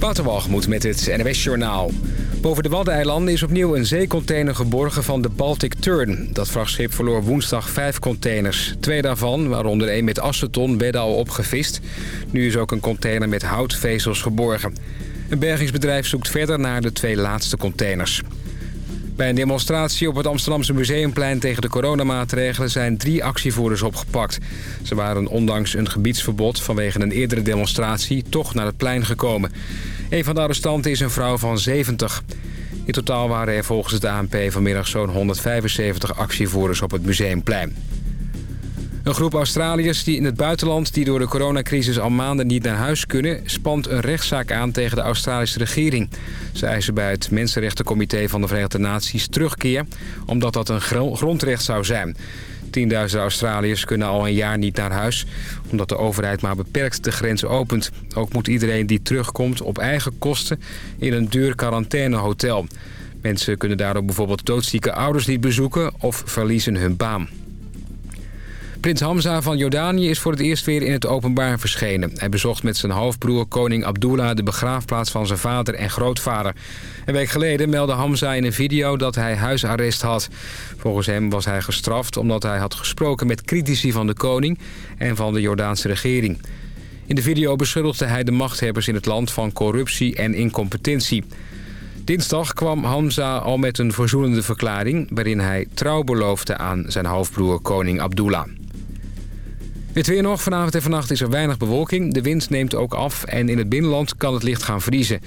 Waterwalgemoed met het NWS Journaal. Boven de Waddeneilanden is opnieuw een zeecontainer geborgen van de Baltic Turn. Dat vrachtschip verloor woensdag vijf containers. Twee daarvan, waaronder één met aceton, werden al opgevist. Nu is ook een container met houtvezels geborgen. Een bergingsbedrijf zoekt verder naar de twee laatste containers. Bij een demonstratie op het Amsterdamse Museumplein tegen de coronamaatregelen zijn drie actievoerders opgepakt. Ze waren ondanks een gebiedsverbod vanwege een eerdere demonstratie toch naar het plein gekomen. Een van de arrestanten is een vrouw van 70. In totaal waren er volgens het ANP vanmiddag zo'n 175 actievoerders op het Museumplein. Een groep Australiërs die in het buitenland die door de coronacrisis al maanden niet naar huis kunnen... spant een rechtszaak aan tegen de Australische regering. Ze eisen bij het Mensenrechtencomité van de Verenigde Naties terugkeer... omdat dat een grondrecht zou zijn. Tienduizenden Australiërs kunnen al een jaar niet naar huis... omdat de overheid maar beperkt de grens opent. Ook moet iedereen die terugkomt op eigen kosten in een duur quarantainehotel. Mensen kunnen daardoor bijvoorbeeld doodzieke ouders niet bezoeken of verliezen hun baan. Prins Hamza van Jordanië is voor het eerst weer in het openbaar verschenen. Hij bezocht met zijn hoofdbroer koning Abdullah de begraafplaats van zijn vader en grootvader. Een week geleden meldde Hamza in een video dat hij huisarrest had. Volgens hem was hij gestraft omdat hij had gesproken met critici van de koning en van de Jordaanse regering. In de video beschuldigde hij de machthebbers in het land van corruptie en incompetentie. Dinsdag kwam Hamza al met een verzoenende verklaring... waarin hij trouw beloofde aan zijn hoofdbroer koning Abdullah. Het weer nog. Vanavond en vannacht is er weinig bewolking. De wind neemt ook af en in het binnenland kan het licht gaan vriezen.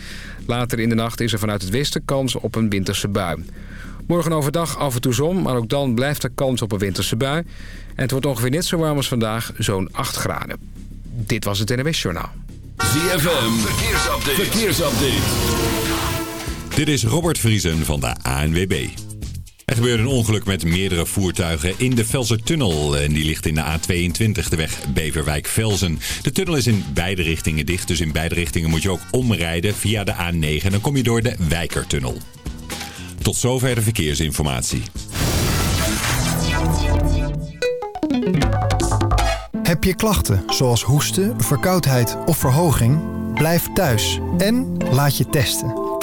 Later in de nacht is er vanuit het westen kans op een winterse bui. Morgen overdag af en toe zon, maar ook dan blijft er kans op een winterse bui. En het wordt ongeveer net zo warm als vandaag, zo'n 8 graden. Dit was het NWS Journaal. ZFM, verkeersupdate. verkeersupdate. Dit is Robert Vriesen van de ANWB. Er gebeurde een ongeluk met meerdere voertuigen in de Velsertunnel. En die ligt in de A22, de weg Beverwijk-Velzen. De tunnel is in beide richtingen dicht, dus in beide richtingen moet je ook omrijden via de A9. En dan kom je door de Wijkertunnel. Tot zover de verkeersinformatie. Heb je klachten zoals hoesten, verkoudheid of verhoging? Blijf thuis en laat je testen.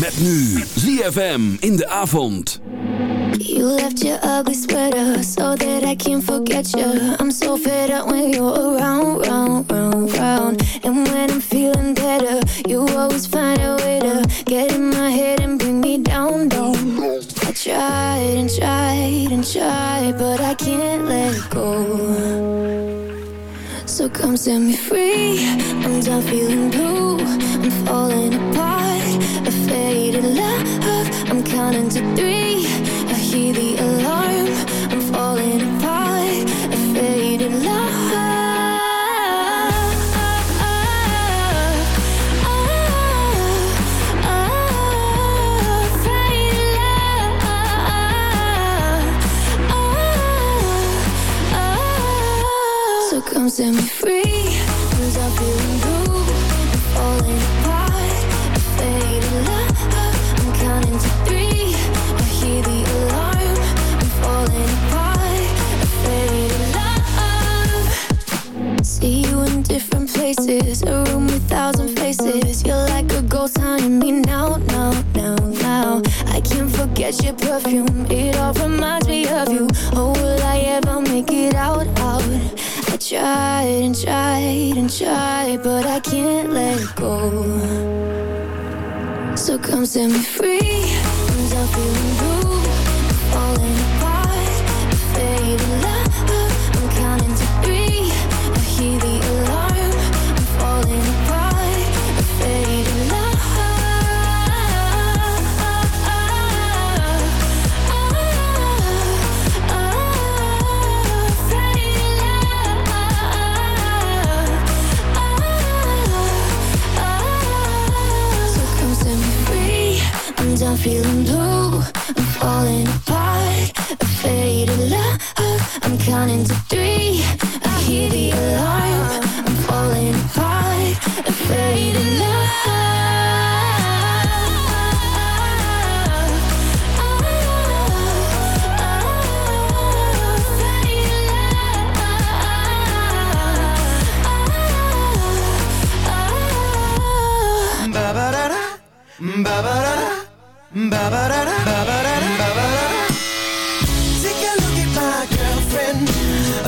Met nu ZFM in de avond. You left your ugly sweater so that I can't forget you. I'm so fed up when you're around, round, round, round. And when I'm feeling better, you always find a way to get in my head and bring me down, down. I tried and tried and tried, but I can't let go. So come set me free. I'm done feeling blue. I'm falling apart. A faded love. I'm counting to three. I hear the alarm. I'm falling apart.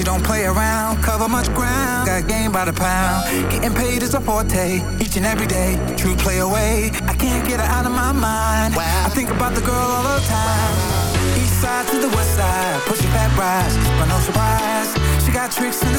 You don't play around. Cover much ground, got game by the pound. Getting paid is a forte, each and every day. True play away, I can't get her out of my mind. I think about the girl all the time. East side to the west side, pushing back rise, but no surprise. She got tricks in the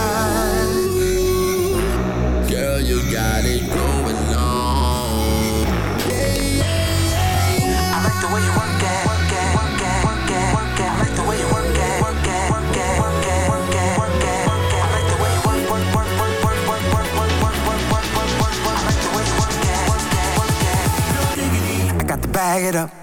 You got it going on. The bag it up.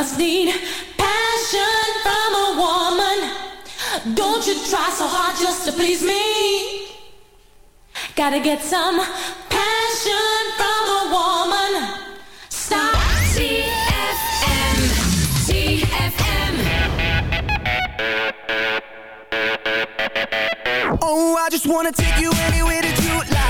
must need passion from a woman. Don't you try so hard just to please me. Gotta get some passion from a woman. Stop. ZFM. ZFM. Oh, I just wanna take you anywhere that you like